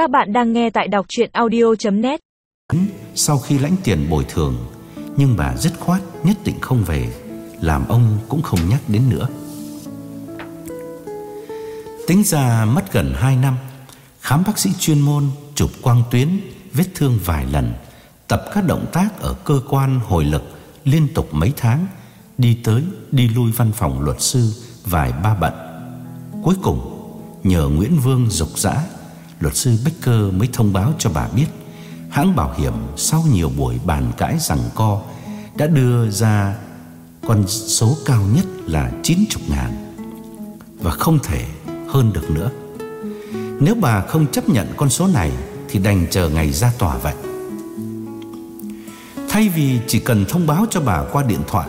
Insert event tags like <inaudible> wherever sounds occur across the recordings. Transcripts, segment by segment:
Các bạn đang nghe tại đọc chuyện audio.net Sau khi lãnh tiền bồi thường, Nhưng bà dứt khoát nhất định không về, Làm ông cũng không nhắc đến nữa. Tính ra mất gần 2 năm, Khám bác sĩ chuyên môn Chụp quang tuyến, Vết thương vài lần, Tập các động tác ở cơ quan hồi lực Liên tục mấy tháng, Đi tới, đi lui văn phòng luật sư Vài ba bận. Cuối cùng, nhờ Nguyễn Vương dục dã Luật sư Becker mới thông báo cho bà biết, Hãng bảo hiểm sau nhiều buổi bàn cãi rằng co Đã đưa ra con số cao nhất là 90 ngàn Và không thể hơn được nữa. Nếu bà không chấp nhận con số này Thì đành chờ ngày ra tòa vậy. Thay vì chỉ cần thông báo cho bà qua điện thoại,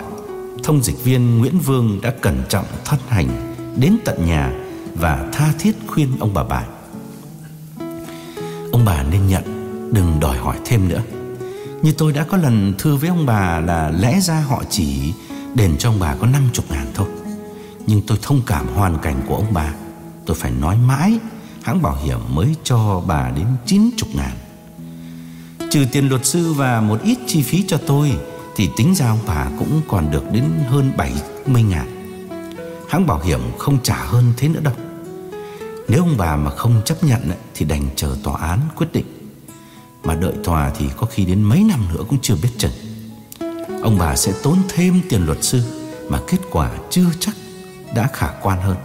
Thông dịch viên Nguyễn Vương đã cẩn trọng thân hành Đến tận nhà Và tha thiết khuyên ông bà bài Ông bà nên nhận, Đừng đòi hỏi thêm nữa. Như tôi đã có lần thưa với ông bà là Lẽ ra họ chỉ đền cho ông bà có 50 ngàn thôi. Nhưng tôi thông cảm hoàn cảnh của ông bà. Tôi phải nói mãi, Hãng bảo hiểm mới cho bà đến 90 ngàn. Trừ tiền luật sư và một ít chi phí cho tôi, Thì tính ra ông bà cũng còn được đến hơn 70 ngàn. Hãng bảo hiểm không trả hơn thế nữa đâu. Nếu ông bà mà không chấp nhận Thì đành chờ tòa án quyết định. Mà đợi tòa thì có khi đến mấy năm nữa cũng chưa biết chừng. Ông bà sẽ tốn thêm tiền luật sư Mà kết quả chưa chắc đã khả quan hơn.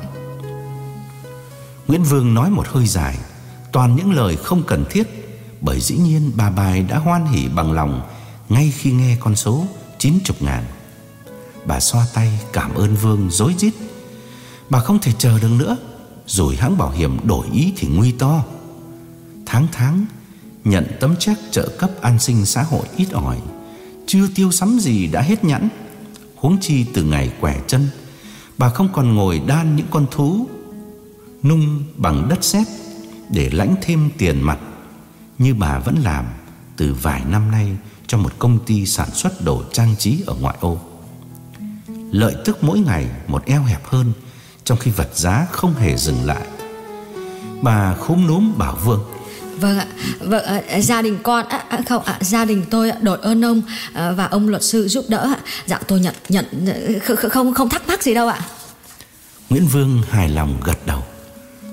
Nguyễn Vương nói một hơi dài, Toàn những lời không cần thiết, Bởi dĩ nhiên bà bài đã hoan hỉ bằng lòng Ngay khi nghe con số 90 ngàn. Bà xoa tay cảm ơn Vương dối rít. Bà không thể chờ được nữa. Rồi hãng bảo hiểm đổi ý thì nguy to. Tháng tháng, Nhận tấm check trợ cấp an sinh xã hội ít ỏi, Chưa tiêu sắm gì đã hết nhẵn Huống chi từ ngày quẻ chân, Bà không còn ngồi đan những con thú, Nung bằng đất sét Để lãnh thêm tiền mặt, Như bà vẫn làm Từ vài năm nay Cho một công ty sản xuất đồ trang trí ở ngoại ô. Lợi tức mỗi ngày một eo hẹp hơn trong khi vật giá không hề dừng lại. Bà khúm núm bảo Vương Vâng ạ, vâng, gia đình con à, à, không gia đình tôi đội ơn ông và ông luật sư giúp đỡ ạ. Dạ tôi nhận nhận không không không thắc mắc gì đâu ạ. Nguyễn Vương hài lòng gật đầu,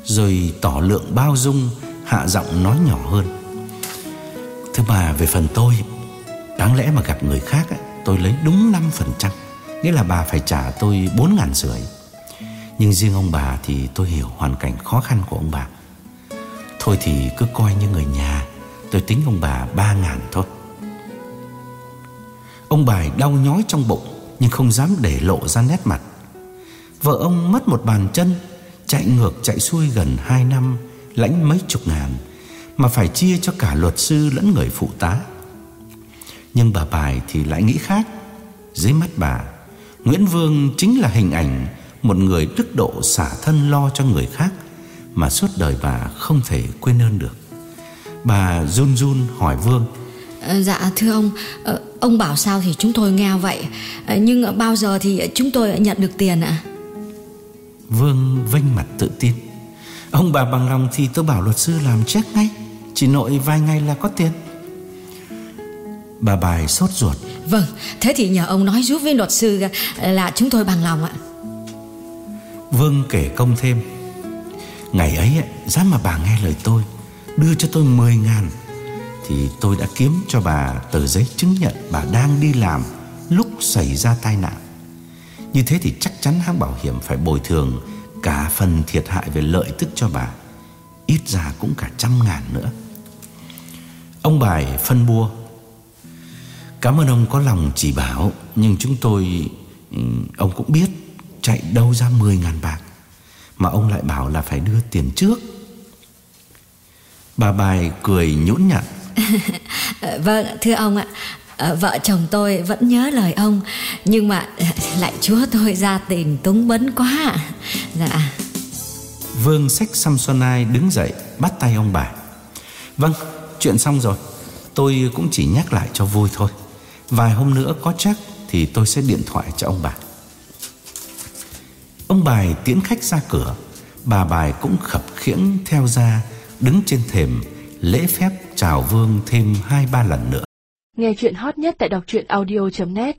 rồi tỏ lượng bao dung, hạ giọng nói nhỏ hơn. Thưa bà về phần tôi, đáng lẽ mà gặp người khác tôi lấy đúng 5%, nghĩa là bà phải trả tôi 4 ngàn rưỡi. Nhưng riêng ông bà thì tôi hiểu hoàn cảnh khó khăn của ông bà. Thôi thì cứ coi như người nhà, Tôi tính ông bà ba ngàn thôi. Ông bài đau nhói trong bụng, Nhưng không dám để lộ ra nét mặt. Vợ ông mất một bàn chân, Chạy ngược chạy xuôi gần hai năm, Lãnh mấy chục ngàn, Mà phải chia cho cả luật sư lẫn người phụ tá. Nhưng bà bài thì lại nghĩ khác. Dưới mắt bà, Nguyễn Vương chính là hình ảnh một người đức độ xả thân lo cho người khác mà suốt đời bà không thể quên ơn được. Bà run run hỏi Vương. À, dạ thưa ông, ờ, ông bảo sao thì chúng tôi nghe vậy, à, nhưng bao giờ thì chúng tôi nhận được tiền ạ? Vương vênh mặt tự tin. Ông bà bằng lòng thì tôi bảo luật sư làm check ngay, chỉ nội vài ngày là có tiền. Bà bài sốt ruột. Vâng, thế thì nhờ ông nói giúp với luật sư là chúng tôi bằng lòng ạ. Vương kể công thêm. Ngày ấy Dám mà bà nghe lời tôi, Đưa cho tôi 10 ngàn, Thì tôi đã kiếm cho bà tờ giấy chứng nhận Bà đang đi làm Lúc xảy ra tai nạn. Như thế thì chắc chắn hãng bảo hiểm Phải bồi thường cả phần thiệt hại Về lợi tức cho bà, Ít ra cũng cả trăm ngàn nữa. Ông bài phân bua, Cảm ơn ông có lòng chỉ bảo, Nhưng chúng tôi ừ, Ông cũng biết chạy đâu ra 10 ngàn bạc Mà ông lại bảo là phải đưa tiền trước. Bà bài cười nhũn nhặn. <laughs> Vâng thưa ông ạ. Ờ, Vợ chồng tôi vẫn nhớ lời ông Nhưng mà <laughs> lại chúa tôi ra tiền túng bấn quá. Dạ. Vương sách Samsonite đứng dậy Bắt tay ông bà. Vâng chuyện xong rồi. Tôi cũng chỉ nhắc lại cho vui thôi. Vài hôm nữa có chắc Thì tôi sẽ điện thoại cho ông bà Ông bài tiễn khách ra cửa Bà bài cũng khập khiễng theo ra, Đứng trên thềm, lễ phép chào vương thêm hai ba lần nữa. Nghe chuyện hot nhất tại đọc audio.net